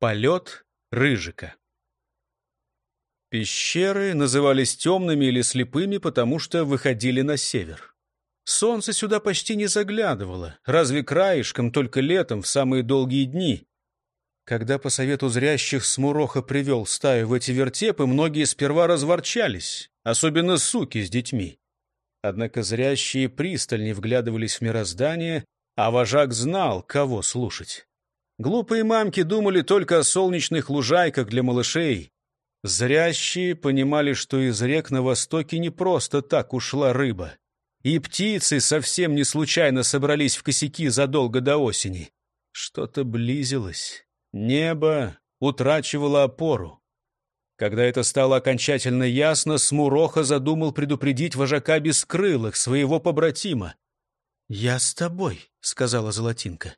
Полет Рыжика. Пещеры назывались темными или слепыми, потому что выходили на север. Солнце сюда почти не заглядывало, разве краешком только летом в самые долгие дни. Когда по совету зрящих Смуроха привел стаю в эти вертепы, многие сперва разворчались, особенно суки с детьми. Однако зрящие пристальнее вглядывались в мироздание, а вожак знал, кого слушать. Глупые мамки думали только о солнечных лужайках для малышей. Зрящие понимали, что из рек на востоке не просто так ушла рыба. И птицы совсем не случайно собрались в косяки задолго до осени. Что-то близилось. Небо утрачивало опору. Когда это стало окончательно ясно, Смуроха задумал предупредить вожака бескрылых, своего побратима. «Я с тобой», — сказала Золотинка.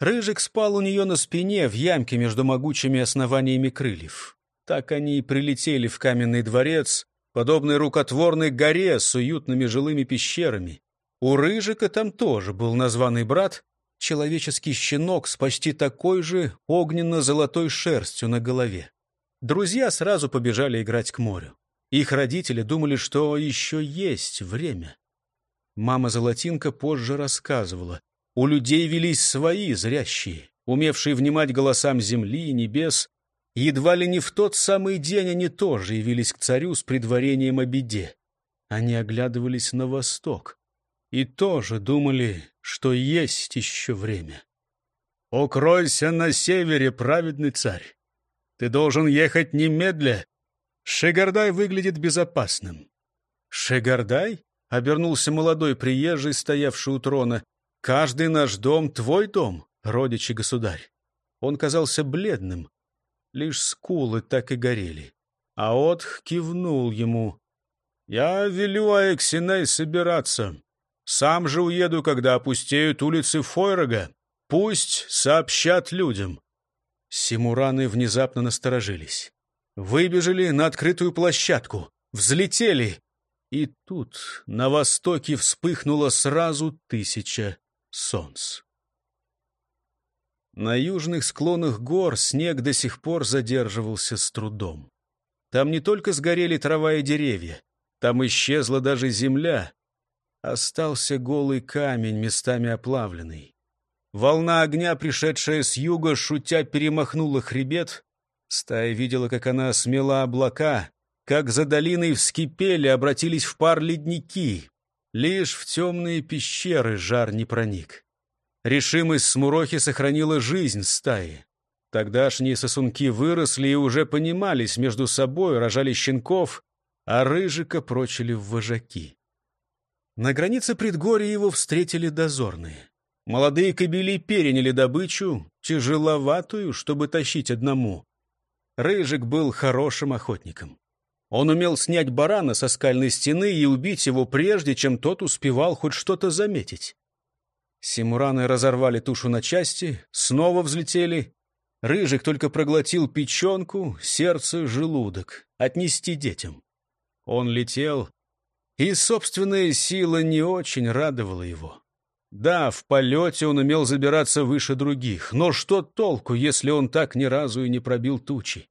Рыжик спал у нее на спине в ямке между могучими основаниями крыльев. Так они и прилетели в каменный дворец, подобный рукотворной горе с уютными жилыми пещерами. У Рыжика там тоже был названный брат, человеческий щенок с почти такой же огненно-золотой шерстью на голове. Друзья сразу побежали играть к морю. Их родители думали, что еще есть время. Мама Золотинка позже рассказывала. У людей велись свои зрящие, умевшие внимать голосам земли и небес. Едва ли не в тот самый день они тоже явились к царю с предварением о беде. Они оглядывались на восток и тоже думали, что есть еще время. «Укройся на севере, праведный царь! Ты должен ехать немедля. Шегардай выглядит безопасным». «Шегардай?» Обернулся молодой приезжий, стоявший у трона. «Каждый наш дом — твой дом, родичи государь». Он казался бледным. Лишь скулы так и горели. А Отх кивнул ему. «Я велю Аэксиней собираться. Сам же уеду, когда опустеют улицы Фойрога. Пусть сообщат людям». Симураны внезапно насторожились. Выбежали на открытую площадку. Взлетели. И тут на востоке вспыхнуло сразу тысяча солнц. На южных склонах гор снег до сих пор задерживался с трудом. Там не только сгорели трава и деревья, там исчезла даже земля. Остался голый камень, местами оплавленный. Волна огня, пришедшая с юга, шутя перемахнула хребет. Стая видела, как она смела облака, как за долиной вскипели, обратились в пар ледники. Лишь в темные пещеры жар не проник. Решимость Смурохи сохранила жизнь стаи. Тогдашние сосунки выросли и уже понимались между собой, рожали щенков, а Рыжика прочили в вожаки. На границе предгорья его встретили дозорные. Молодые кобели переняли добычу, тяжеловатую, чтобы тащить одному. Рыжик был хорошим охотником. Он умел снять барана со скальной стены и убить его прежде, чем тот успевал хоть что-то заметить. Симураны разорвали тушу на части, снова взлетели. Рыжик только проглотил печенку, сердце, желудок. Отнести детям. Он летел, и собственная сила не очень радовала его. Да, в полете он умел забираться выше других, но что толку, если он так ни разу и не пробил тучи?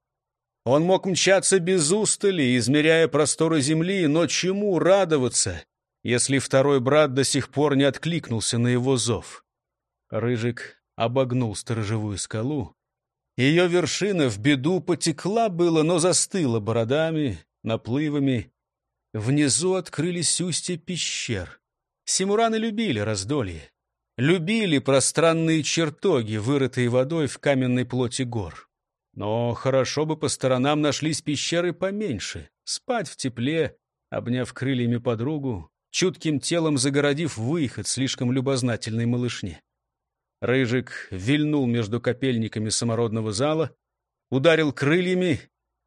Он мог мчаться без устали, измеряя просторы земли, но чему радоваться, если второй брат до сих пор не откликнулся на его зов? Рыжик обогнул сторожевую скалу. Ее вершина в беду потекла было, но застыла бородами, наплывами. Внизу открылись устья пещер. Симураны любили раздолье. Любили пространные чертоги, вырытые водой в каменной плоти гор. Но хорошо бы по сторонам нашлись пещеры поменьше, спать в тепле, обняв крыльями подругу, чутким телом загородив выход слишком любознательной малышне. Рыжик вильнул между копельниками самородного зала, ударил крыльями,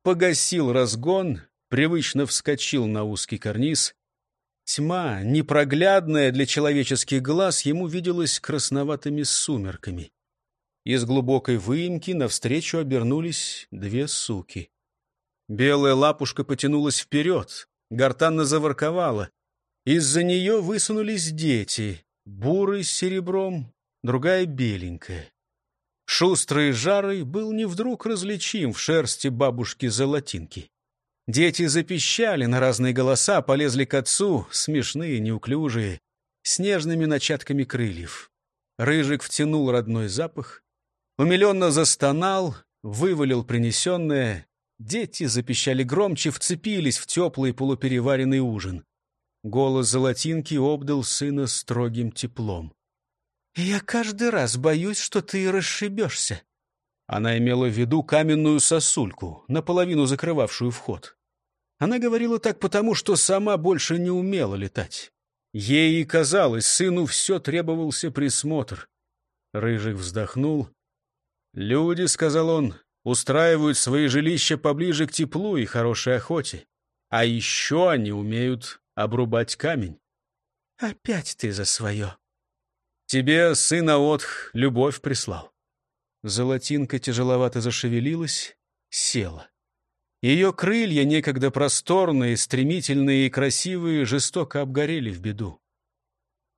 погасил разгон, привычно вскочил на узкий карниз. Тьма, непроглядная для человеческих глаз, ему виделась красноватыми сумерками. Из глубокой выемки навстречу обернулись две суки. Белая лапушка потянулась вперед, гортанно заворковала. Из-за нее высунулись дети, бурый с серебром, другая беленькая. шустрый жарой, был не вдруг различим в шерсти бабушки золотинки. Дети запищали на разные голоса, полезли к отцу, смешные, неуклюжие, с нежными начатками крыльев. Рыжик втянул родной запах, умиленно застонал, вывалил принесенное. Дети запищали громче, вцепились в теплый полупереваренный ужин. Голос золотинки обдал сына строгим теплом. «Я каждый раз боюсь, что ты расшибешься». Она имела в виду каменную сосульку, наполовину закрывавшую вход. Она говорила так потому, что сама больше не умела летать. Ей и казалось, сыну все требовался присмотр. Рыжик вздохнул. «Люди, — сказал он, — устраивают свои жилища поближе к теплу и хорошей охоте. А еще они умеют обрубать камень». «Опять ты за свое». «Тебе сын Аотх любовь прислал». Золотинка тяжеловато зашевелилась, села. Ее крылья, некогда просторные, стремительные и красивые, жестоко обгорели в беду.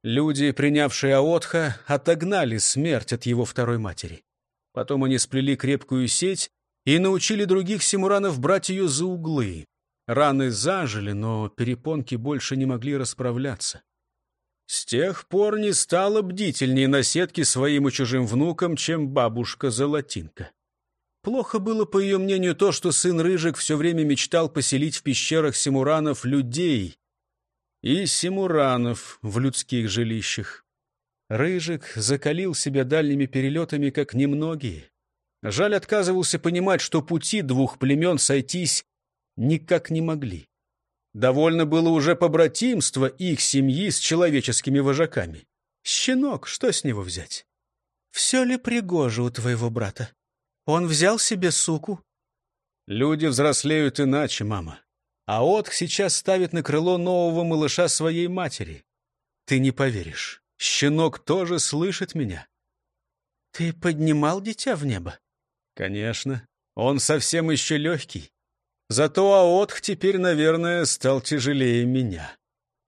Люди, принявшие Аотха, отогнали смерть от его второй матери. Потом они сплели крепкую сеть и научили других симуранов брать ее за углы. Раны зажили, но перепонки больше не могли расправляться. С тех пор не стала бдительнее на сетке своим и чужим внукам, чем бабушка-золотинка. Плохо было, по ее мнению, то, что сын Рыжик все время мечтал поселить в пещерах Симуранов людей и Симуранов в людских жилищах. Рыжик закалил себя дальними перелетами, как немногие. Жаль отказывался понимать, что пути двух племен сойтись никак не могли. Довольно было уже побратимство их семьи с человеческими вожаками. Щенок, что с него взять? Все ли пригоже у твоего брата? Он взял себе суку. Люди взрослеют иначе, мама. А Отх сейчас ставит на крыло нового малыша своей матери. Ты не поверишь. Щенок тоже слышит меня. Ты поднимал дитя в небо? Конечно. Он совсем еще легкий. Зато Аотх теперь, наверное, стал тяжелее меня.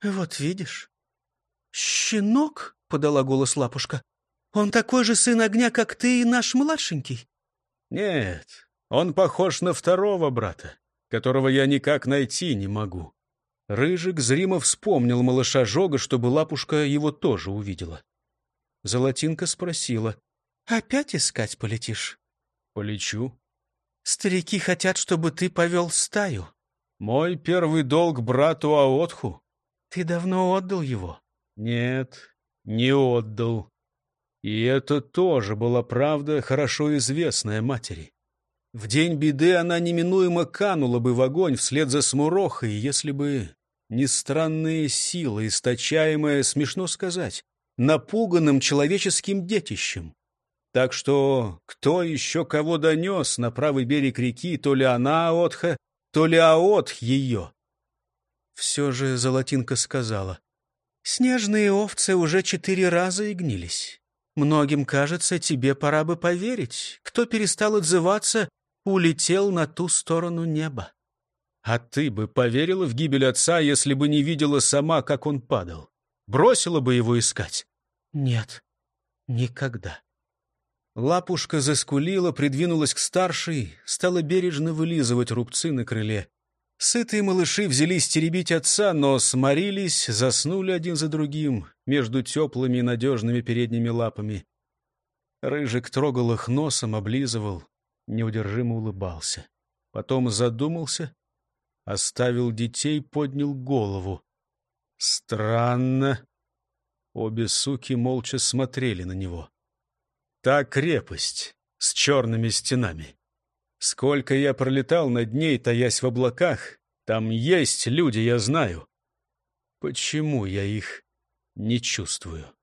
Вот видишь. Щенок, — подала голос лапушка, — он такой же сын огня, как ты и наш младшенький. Нет, он похож на второго брата, которого я никак найти не могу. Рыжик зримо вспомнил малыша Жога, чтобы лапушка его тоже увидела. Золотинка спросила. — Опять искать полетишь? — Полечу. — Старики хотят, чтобы ты повел стаю. — Мой первый долг брату Аотху. — Ты давно отдал его? — Нет, не отдал. И это тоже была правда, хорошо известная матери. В день беды она неминуемо канула бы в огонь вслед за Смурохой, если бы не странные силы, источаемая, смешно сказать, напуганным человеческим детищем. Так что кто еще кого донес на правый берег реки, то ли она Аотха, то ли Аот ее? Все же Золотинка сказала, «Снежные овцы уже четыре раза и гнились. Многим кажется, тебе пора бы поверить. Кто перестал отзываться, улетел на ту сторону неба. А ты бы поверила в гибель отца, если бы не видела сама, как он падал? Бросила бы его искать? Нет, никогда. Лапушка заскулила, придвинулась к старшей, стала бережно вылизывать рубцы на крыле. Сытые малыши взялись теребить отца, но сморились, заснули один за другим между теплыми и надежными передними лапами. Рыжик трогал их носом, облизывал, неудержимо улыбался. Потом задумался, оставил детей, поднял голову. Странно. Обе суки молча смотрели на него. Та крепость с черными стенами. Сколько я пролетал над ней, таясь в облаках, там есть люди, я знаю. Почему я их не чувствую?